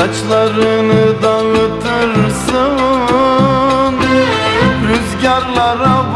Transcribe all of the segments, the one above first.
Saçlarını dağıtırsın Rüzgarlara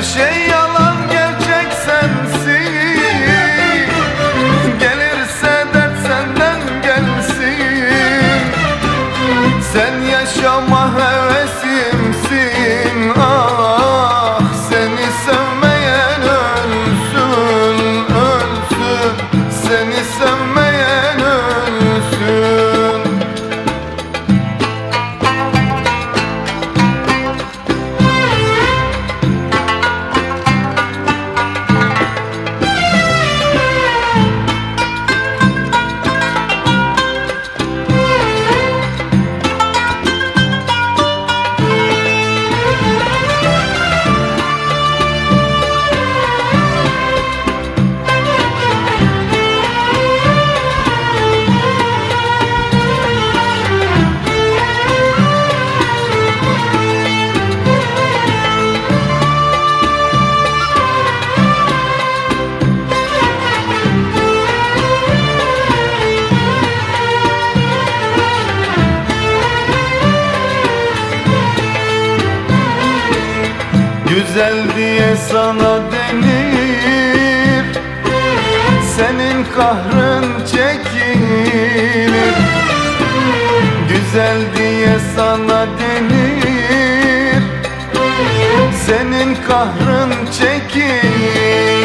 Hemşe Güzel diye sana denir Senin kahrın çekilir. Güzel diye sana denir Senin kahrın çekilir.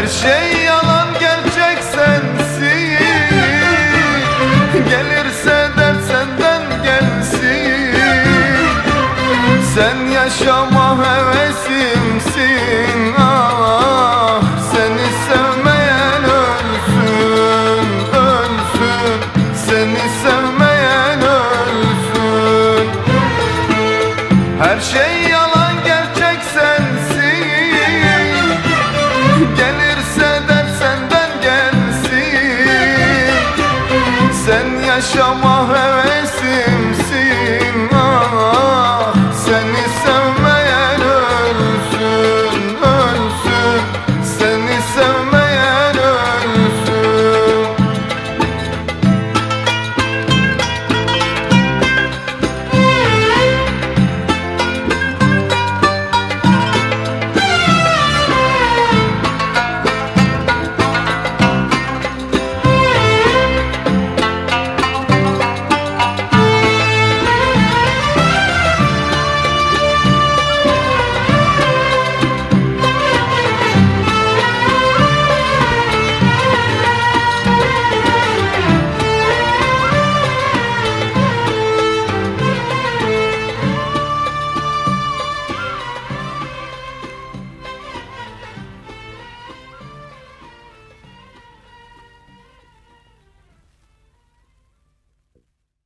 Her şey yalan gerçek sensin Gelirse dert senden gelsin. Sen yaşama hevesimsin. reverenciar.